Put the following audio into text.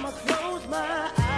I'ma close my eyes.